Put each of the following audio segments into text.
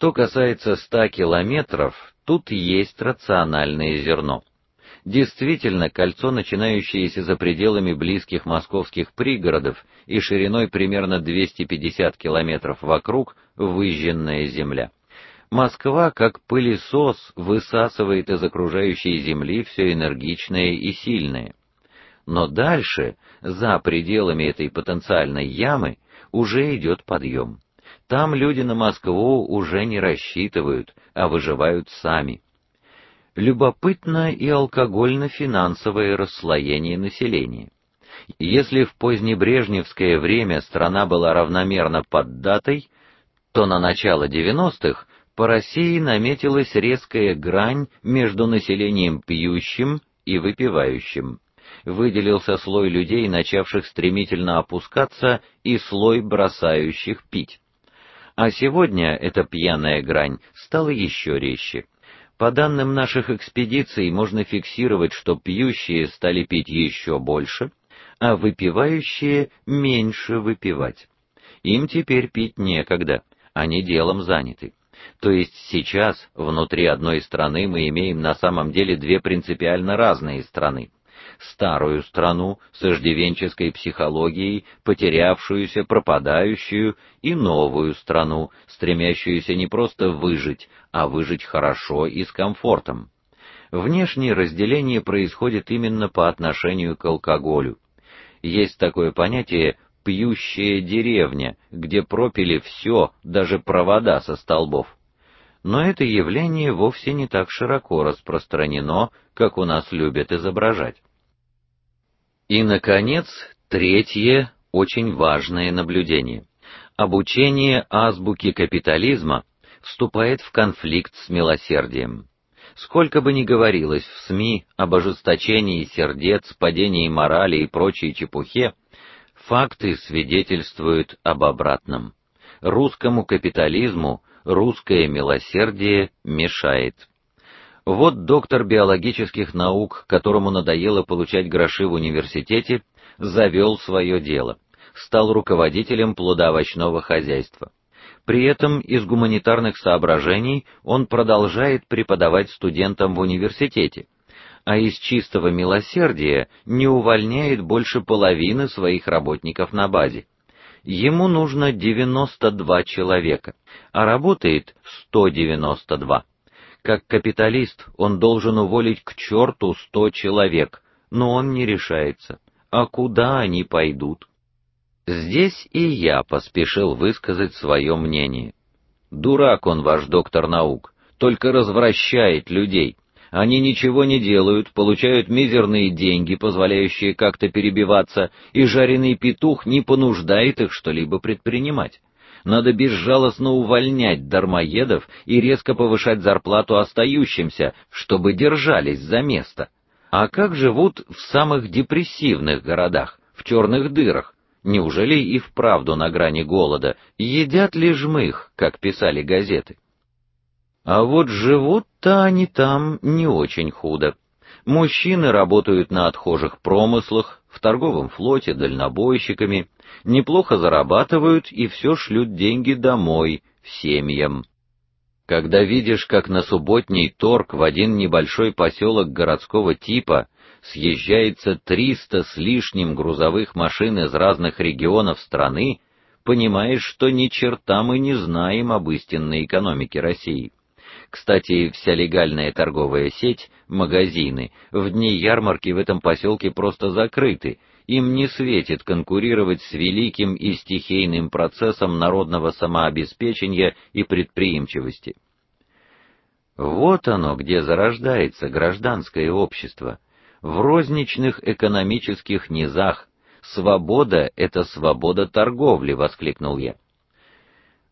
Что касается ста километров, тут есть рациональное зерно. Действительно, кольцо, начинающееся за пределами близких московских пригородов и шириной примерно 250 километров вокруг, выжженная земля. Москва, как пылесос, высасывает из окружающей земли все энергичное и сильное. Но дальше, за пределами этой потенциальной ямы, уже идет подъем. Там люди на Москву уже не рассчитывают, а выживают сами. Любопытно и алкогольно-финансовое расслоение населения. Если в позднебрежневское время страна была равномерно поддатой, то на начало 90-х по России наметилась резкая грань между населением пьющим и выпивающим. Выделился слой людей, начавших стремительно опускаться, и слой бросающих пить. А сегодня эта пьяная грань стала еще резче. По данным наших экспедиций можно фиксировать, что пьющие стали пить еще больше, а выпивающие меньше выпивать. Им теперь пить некогда, они делом заняты. То есть сейчас внутри одной страны мы имеем на самом деле две принципиально разные страны старую страну с иждивенческой психологией, потерявшуюся, пропадающую, и новую страну, стремящуюся не просто выжить, а выжить хорошо и с комфортом. Внешнее разделение происходит именно по отношению к алкоголю. Есть такое понятие пьющая деревня, где пропили все, даже провода со столбов. Но это явление вовсе не так широко распространено, как у нас любят изображать. И наконец, третье очень важное наблюдение. Обучение азбуки капитализма вступает в конфликт с милосердием. Сколько бы ни говорилось в СМИ об ожесточении сердец, падении морали и прочей чепухе, факты свидетельствуют об обратном. Русскому капитализму русское милосердие мешает. Вот доктор биологических наук, которому надоело получать гроши в университете, завел свое дело, стал руководителем плодоовощного хозяйства. При этом из гуманитарных соображений он продолжает преподавать студентам в университете, а из чистого милосердия не увольняет больше половины своих работников на базе. Ему нужно 92 человека, а работает 192. Как капиталист он должен уволить к черту сто человек, но он не решается. А куда они пойдут? Здесь и я поспешил высказать свое мнение. Дурак он ваш доктор наук, только развращает людей. Они ничего не делают, получают мизерные деньги, позволяющие как-то перебиваться, и жареный петух не понуждает их что-либо предпринимать. Надо безжалостно увольнять дармоедов и резко повышать зарплату остающимся, чтобы держались за место. А как живут в самых депрессивных городах, в черных дырах? Неужели и вправду на грани голода? Едят ли жмых, как писали газеты? А вот живут-то они там не очень худо. Мужчины работают на отхожих промыслах, в торговом флоте дальнобойщиками, неплохо зарабатывают и все шлют деньги домой, семьям. Когда видишь, как на субботний торг в один небольшой поселок городского типа съезжается триста с лишним грузовых машин из разных регионов страны, понимаешь, что ни черта мы не знаем об истинной экономике России. Кстати, вся легальная торговая сеть, магазины, в дни ярмарки в этом поселке просто закрыты, им не светит конкурировать с великим и стихийным процессом народного самообеспечения и предприимчивости. Вот оно, где зарождается гражданское общество, в розничных экономических низах. Свобода это свобода торговли, воскликнул я.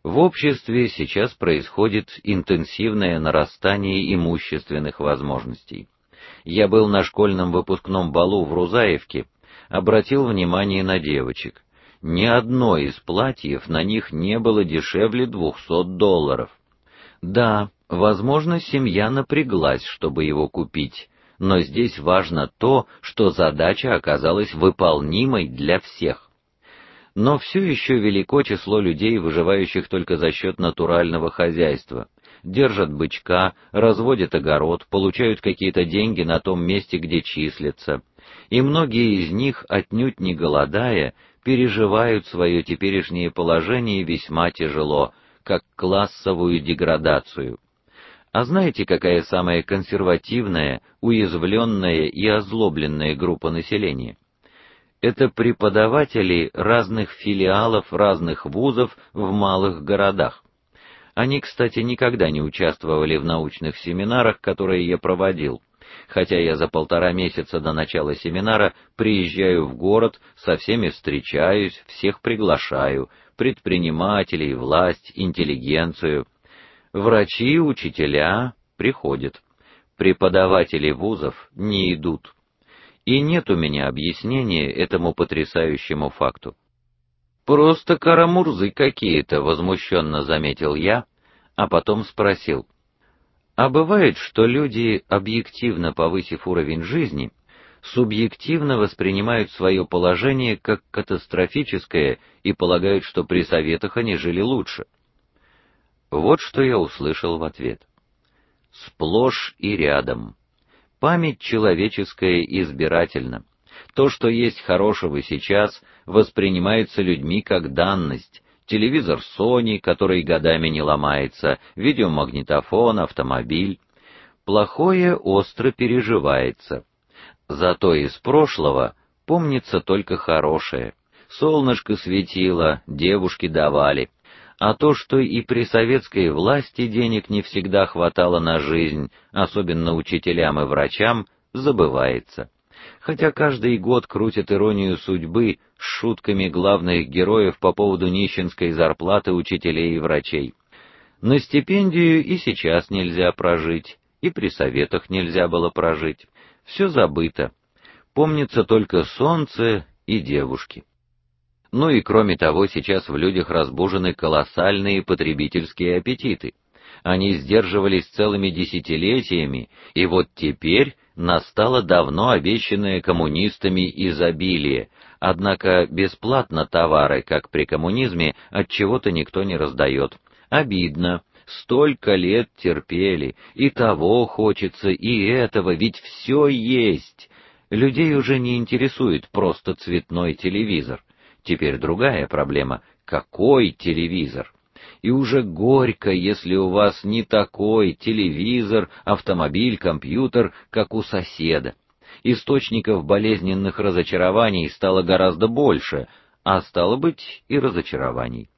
В обществе сейчас происходит интенсивное нарастание имущественных возможностей. Я был на школьном выпускном балу в Рузаевке обратил внимание на девочек. Ни одно из платьев на них не было дешевле двухсот долларов. Да, возможно, семья напряглась, чтобы его купить, но здесь важно то, что задача оказалась выполнимой для всех. Но все еще велико число людей, выживающих только за счет натурального хозяйства. Держат бычка, разводят огород, получают какие-то деньги на том месте, где числятся. И многие из них, отнюдь не голодая, переживают свое теперешнее положение весьма тяжело, как классовую деградацию. А знаете, какая самая консервативная, уязвленная и озлобленная группа населения? Это преподаватели разных филиалов разных вузов в малых городах. Они, кстати, никогда не участвовали в научных семинарах, которые я проводил. Хотя я за полтора месяца до начала семинара приезжаю в город, со всеми встречаюсь, всех приглашаю: предпринимателей, власть, интеллигенцию. Врачи, учителя приходят. Преподаватели вузов не идут. И нет у меня объяснения этому потрясающему факту. Просто карамурзы какие-то, возмущенно заметил я, а потом спросил: А бывает, что люди, объективно повысив уровень жизни, субъективно воспринимают свое положение как катастрофическое и полагают, что при советах они жили лучше. Вот что я услышал в ответ. Сплошь и рядом. Память человеческая избирательна. То, что есть хорошего сейчас, воспринимается людьми как данность. Телевизор Sony, который годами не ломается, видеомагнитофон, автомобиль. Плохое остро переживается. Зато из прошлого помнится только хорошее. Солнышко светило, девушки давали а то, что и при советской власти денег не всегда хватало на жизнь, особенно учителям и врачам, забывается. Хотя каждый год крутят иронию судьбы с шутками главных героев по поводу нищенской зарплаты учителей и врачей. На стипендию и сейчас нельзя прожить, и при советах нельзя было прожить. Все забыто. Помнится только солнце и девушки. Ну и кроме того, сейчас в людях разбужены колоссальные потребительские аппетиты. Они сдерживались целыми десятилетиями, и вот теперь настало давно обещанное коммунистами изобилие. Однако бесплатно товары, как при коммунизме, от чего-то никто не раздает. Обидно. Столько лет терпели, и того хочется, и этого, ведь все есть. Людей уже не интересует просто цветной телевизор. Теперь другая проблема какой телевизор? И уже горько, если у вас не такой телевизор, автомобиль, компьютер, как у соседа. Источников болезненных разочарований стало гораздо больше, а стало быть и разочарований.